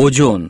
ওজন